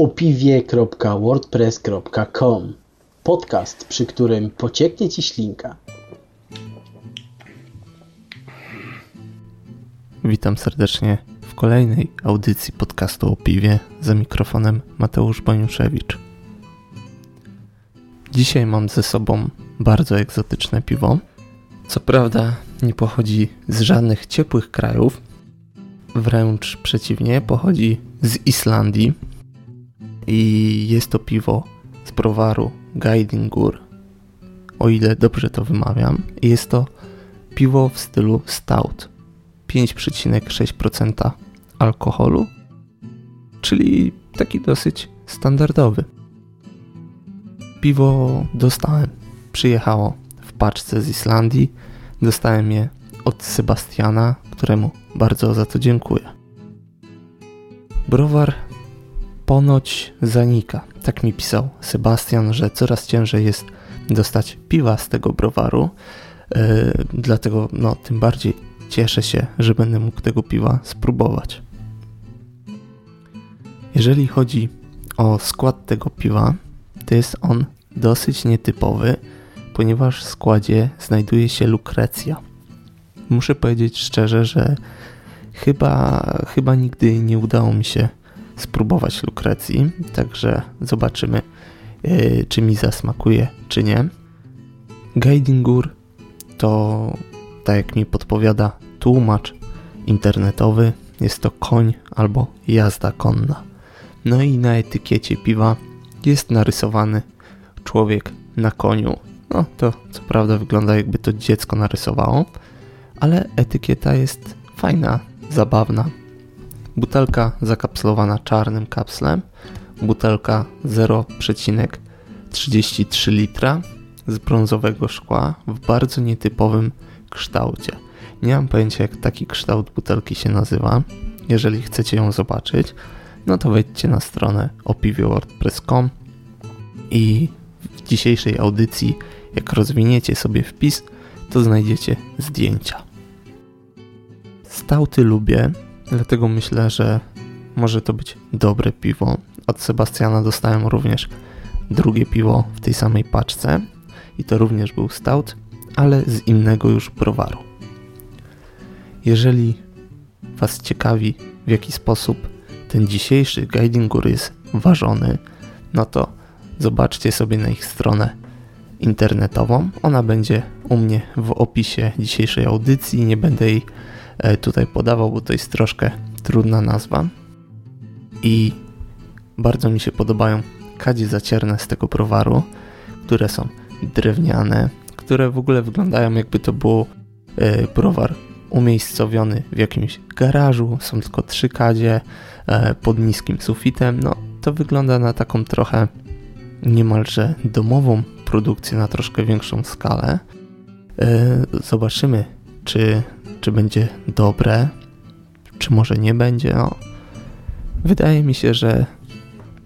opiwie.wordpress.com Podcast, przy którym pocieknie Ci ślinka. Witam serdecznie w kolejnej audycji podcastu o piwie za mikrofonem Mateusz Baniuszewicz. Dzisiaj mam ze sobą bardzo egzotyczne piwo. Co prawda nie pochodzi z żadnych ciepłych krajów, wręcz przeciwnie, pochodzi z Islandii i jest to piwo z browaru Guidingur, o ile dobrze to wymawiam. Jest to piwo w stylu stout, 5,6% alkoholu, czyli taki dosyć standardowy. Piwo dostałem, przyjechało w paczce z Islandii, dostałem je od Sebastiana, któremu bardzo za to dziękuję. Browar ponoć zanika. Tak mi pisał Sebastian, że coraz ciężej jest dostać piwa z tego browaru. Yy, dlatego no, tym bardziej cieszę się, że będę mógł tego piwa spróbować. Jeżeli chodzi o skład tego piwa, to jest on dosyć nietypowy, ponieważ w składzie znajduje się lukrecja. Muszę powiedzieć szczerze, że chyba, chyba nigdy nie udało mi się spróbować lukrecji, także zobaczymy, yy, czy mi zasmakuje, czy nie. Guidingur to, tak jak mi podpowiada tłumacz internetowy, jest to koń albo jazda konna. No i na etykiecie piwa jest narysowany człowiek na koniu. No to co prawda wygląda jakby to dziecko narysowało, ale etykieta jest fajna, zabawna. Butelka zakapslowana czarnym kapslem, butelka 0,33 litra z brązowego szkła w bardzo nietypowym kształcie. Nie mam pojęcia jak taki kształt butelki się nazywa. Jeżeli chcecie ją zobaczyć, no to wejdźcie na stronę opiwiewordpress.com i w dzisiejszej audycji, jak rozwiniecie sobie wpis, to znajdziecie zdjęcia. Stauty lubię, dlatego myślę, że może to być dobre piwo. Od Sebastiana dostałem również drugie piwo w tej samej paczce i to również był stout, ale z innego już browaru. Jeżeli Was ciekawi, w jaki sposób ten dzisiejszy Guidingur jest ważony, no to zobaczcie sobie na ich stronę internetową. Ona będzie u mnie w opisie dzisiejszej audycji. Nie będę jej tutaj podawał, bo to jest troszkę trudna nazwa. I bardzo mi się podobają kadzie zacierne z tego browaru, które są drewniane, które w ogóle wyglądają jakby to był e, browar umiejscowiony w jakimś garażu, są tylko trzy kadzie e, pod niskim sufitem. No to wygląda na taką trochę niemalże domową produkcję na troszkę większą skalę. E, zobaczymy, czy, czy będzie dobre, czy może nie będzie. No, wydaje mi się, że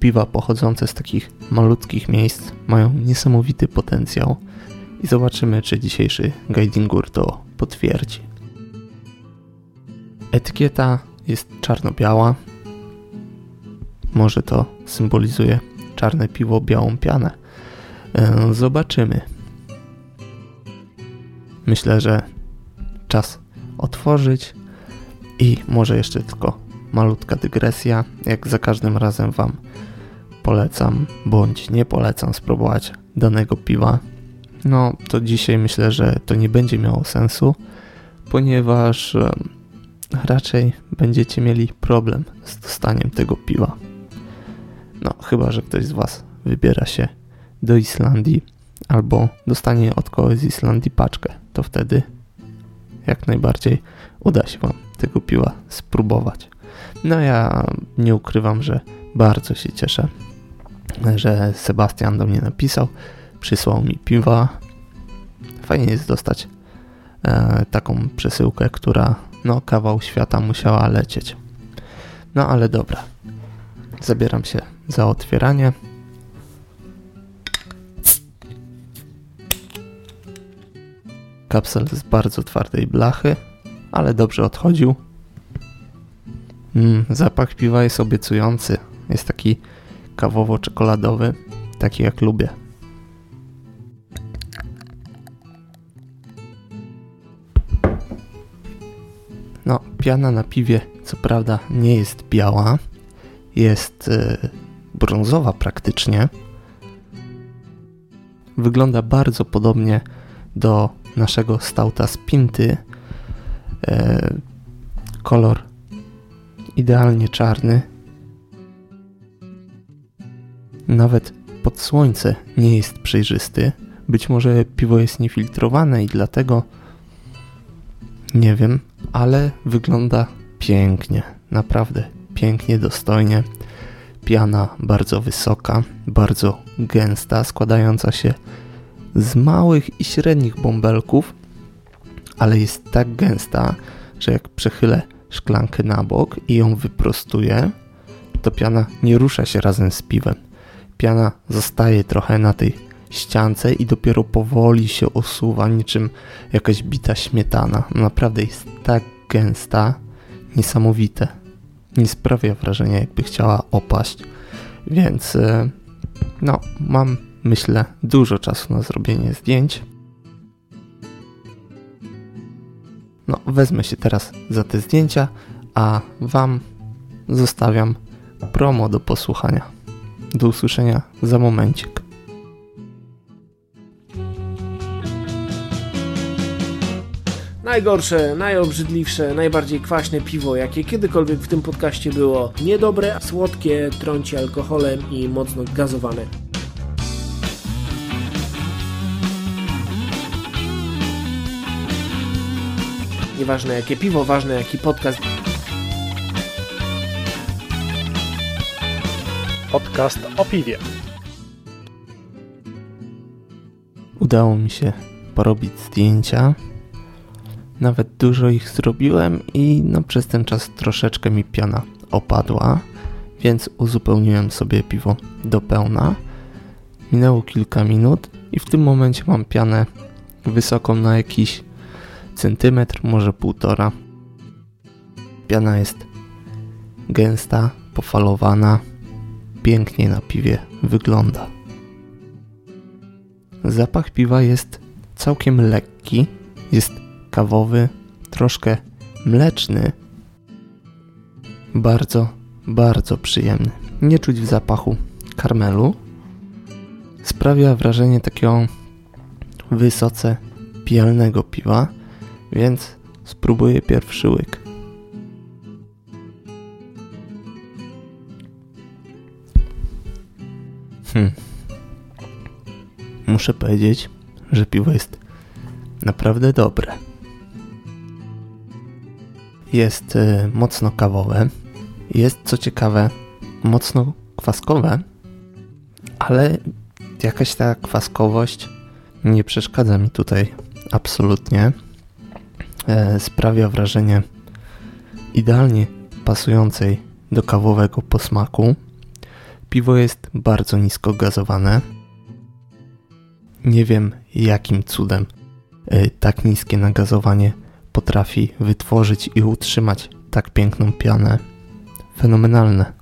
piwa pochodzące z takich malutkich miejsc mają niesamowity potencjał i zobaczymy, czy dzisiejszy Guidingur to potwierdzi. Etykieta jest czarno-biała. Może to symbolizuje czarne piwo, białą pianę. E, zobaczymy. Myślę, że czas otworzyć i może jeszcze tylko malutka dygresja. Jak za każdym razem Wam polecam bądź nie polecam spróbować danego piwa. No to dzisiaj myślę, że to nie będzie miało sensu, ponieważ raczej będziecie mieli problem z dostaniem tego piwa. No, chyba, że ktoś z Was wybiera się do Islandii albo dostanie od kogoś z Islandii paczkę, to wtedy jak najbardziej uda się Wam tego piwa spróbować. No ja nie ukrywam, że bardzo się cieszę, że Sebastian do mnie napisał, przysłał mi piwa. Fajnie jest dostać e, taką przesyłkę, która no kawał świata musiała lecieć. No ale dobra. Zabieram się za otwieranie. Kapsel z bardzo twardej blachy, ale dobrze odchodził. Mm, zapach piwa jest obiecujący. Jest taki kawowo-czekoladowy, taki jak lubię. No, piana na piwie co prawda nie jest biała, jest yy, brązowa praktycznie. Wygląda bardzo podobnie do naszego stauta z Pinty. Yy, kolor idealnie czarny. Nawet pod słońce nie jest przejrzysty. Być może piwo jest niefiltrowane i dlatego nie wiem, ale wygląda pięknie, naprawdę pięknie, dostojnie. Piana bardzo wysoka, bardzo gęsta, składająca się z małych i średnich bąbelków, ale jest tak gęsta, że jak przechylę szklankę na bok i ją wyprostuję, to piana nie rusza się razem z piwem. Piana zostaje trochę na tej ściance i dopiero powoli się osuwa, niczym jakaś bita śmietana. Naprawdę jest tak gęsta, niesamowite. Nie sprawia wrażenia, jakby chciała opaść. Więc e, no, mam myślę dużo czasu na zrobienie zdjęć. No, wezmę się teraz za te zdjęcia, a Wam zostawiam promo do posłuchania. Do usłyszenia za momencik. Najgorsze, najobrzydliwsze, najbardziej kwaśne piwo, jakie kiedykolwiek w tym podcaście było. Niedobre, słodkie, trąci alkoholem i mocno gazowane. Nieważne jakie piwo, ważne jaki podcast. Podcast o piwie. Udało mi się porobić zdjęcia nawet dużo ich zrobiłem i no przez ten czas troszeczkę mi piana opadła, więc uzupełniłem sobie piwo do pełna. Minęło kilka minut i w tym momencie mam pianę wysoką na jakiś centymetr, może półtora. Piana jest gęsta, pofalowana, pięknie na piwie wygląda. Zapach piwa jest całkiem lekki, jest kawowy, troszkę mleczny. Bardzo, bardzo przyjemny. Nie czuć w zapachu karmelu. Sprawia wrażenie takiego wysoce pijalnego piwa, więc spróbuję pierwszy łyk. Hmm. Muszę powiedzieć, że piwo jest naprawdę dobre jest y, mocno kawowe. Jest co ciekawe mocno kwaskowe, ale jakaś ta kwaskowość nie przeszkadza mi tutaj absolutnie. E, sprawia wrażenie idealnie pasującej do kawowego posmaku. Piwo jest bardzo nisko gazowane. Nie wiem jakim cudem e, tak niskie nagazowanie potrafi wytworzyć i utrzymać tak piękną pianę. Fenomenalne.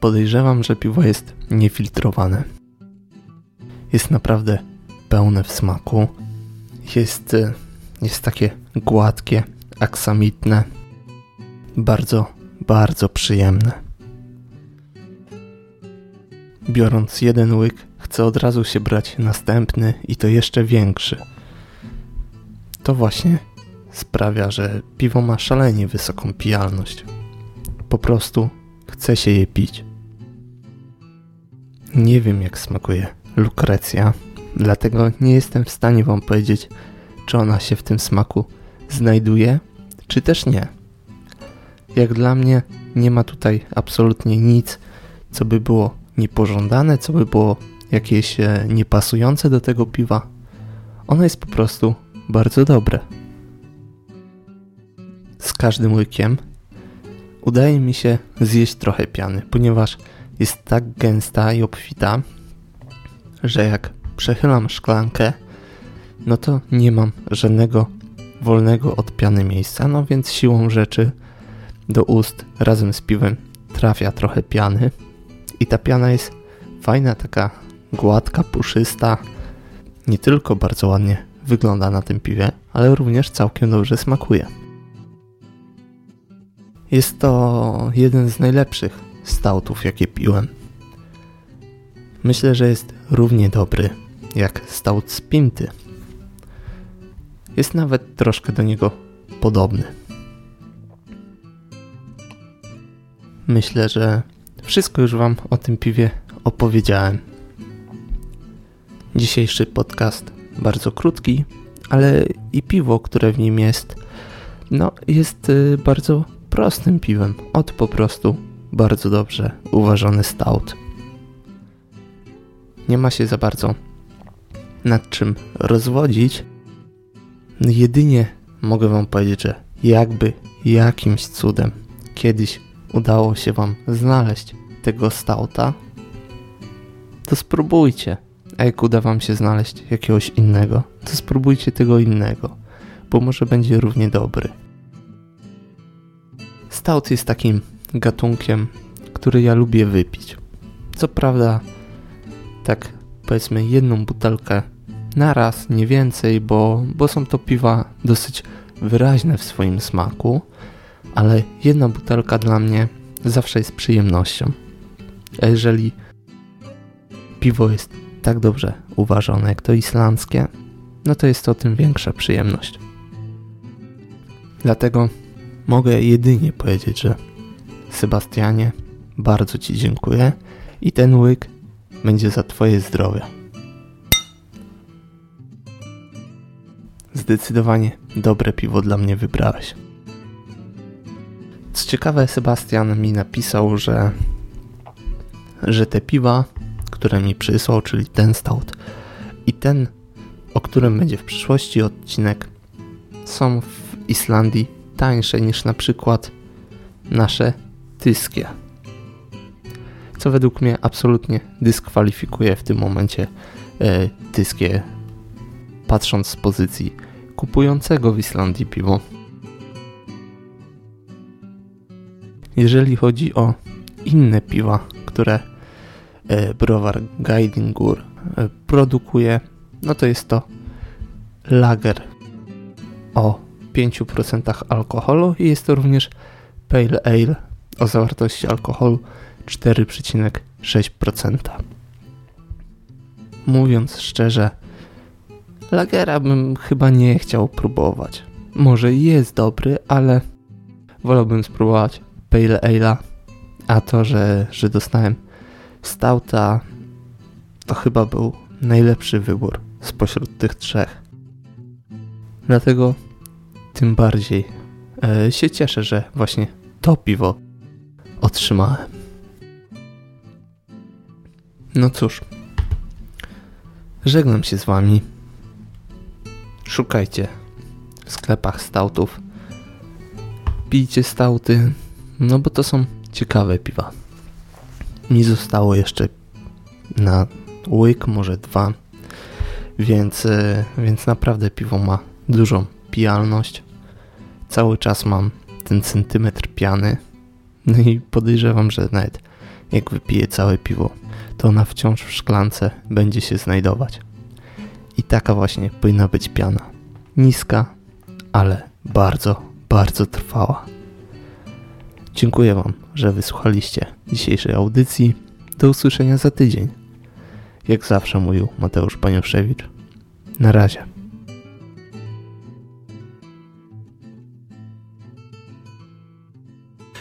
Podejrzewam, że piwo jest niefiltrowane. Jest naprawdę pełne w smaku. Jest, e, jest takie gładkie, aksamitne. Bardzo, bardzo przyjemne. Biorąc jeden łyk, chcę od razu się brać następny i to jeszcze większy to właśnie sprawia, że piwo ma szalenie wysoką pijalność. Po prostu chce się je pić. Nie wiem jak smakuje lukrecja, dlatego nie jestem w stanie wam powiedzieć, czy ona się w tym smaku znajduje, czy też nie. Jak dla mnie nie ma tutaj absolutnie nic, co by było niepożądane, co by było jakieś e, niepasujące do tego piwa. Ono jest po prostu bardzo dobre. Z każdym łykiem udaje mi się zjeść trochę piany, ponieważ jest tak gęsta i obfita, że jak przechylam szklankę, no to nie mam żadnego wolnego od piany miejsca, no więc siłą rzeczy do ust razem z piwem trafia trochę piany i ta piana jest fajna, taka gładka, puszysta. Nie tylko bardzo ładnie wygląda na tym piwie, ale również całkiem dobrze smakuje. Jest to jeden z najlepszych stoutów, jakie piłem. Myślę, że jest równie dobry jak stout z Pinty. Jest nawet troszkę do niego podobny. Myślę, że wszystko już Wam o tym piwie opowiedziałem. Dzisiejszy podcast bardzo krótki, ale i piwo, które w nim jest, no jest y, bardzo prostym piwem. Od po prostu bardzo dobrze uważany stout. Nie ma się za bardzo nad czym rozwodzić. Jedynie mogę Wam powiedzieć, że jakby jakimś cudem kiedyś udało się Wam znaleźć tego stauta, to spróbujcie. A jak uda Wam się znaleźć jakiegoś innego, to spróbujcie tego innego, bo może będzie równie dobry. Stout jest takim gatunkiem, który ja lubię wypić. Co prawda, tak powiedzmy jedną butelkę na raz, nie więcej, bo, bo są to piwa dosyć wyraźne w swoim smaku, ale jedna butelka dla mnie zawsze jest przyjemnością. A jeżeli piwo jest tak dobrze uważane jak to islandzkie, no to jest to tym większa przyjemność. Dlatego mogę jedynie powiedzieć, że Sebastianie, bardzo Ci dziękuję i ten łyk będzie za Twoje zdrowie. Zdecydowanie dobre piwo dla mnie wybrałeś. Co ciekawe, Sebastian mi napisał, że, że te piwa, które mi przysłał, czyli ten stout i ten, o którym będzie w przyszłości odcinek, są w Islandii tańsze niż na przykład nasze tyskie. Co według mnie absolutnie dyskwalifikuje w tym momencie e, tyskie, patrząc z pozycji kupującego w Islandii piwo. Jeżeli chodzi o inne piwa, które e, browar Guidingur e, produkuje, no to jest to lager o 5% alkoholu i jest to również Pale Ale o zawartości alkoholu 4,6%. Mówiąc szczerze, lagera bym chyba nie chciał próbować. Może jest dobry, ale wolałbym spróbować Pale Ale'a, a to, że, że dostałem Stouta, to chyba był najlepszy wybór spośród tych trzech. Dlatego tym bardziej e, się cieszę, że właśnie to piwo otrzymałem. No cóż, żegnam się z wami. Szukajcie w sklepach stautów. Pijcie stauty, no bo to są ciekawe piwa. Mi zostało jeszcze na łyk, może dwa, więc, e, więc naprawdę piwo ma dużą pijalność. Cały czas mam ten centymetr piany. No i podejrzewam, że nawet jak wypiję całe piwo, to ona wciąż w szklance będzie się znajdować. I taka właśnie powinna być piana. Niska, ale bardzo, bardzo trwała. Dziękuję Wam, że wysłuchaliście dzisiejszej audycji. Do usłyszenia za tydzień. Jak zawsze mówił Mateusz Paniuszewicz. Na razie.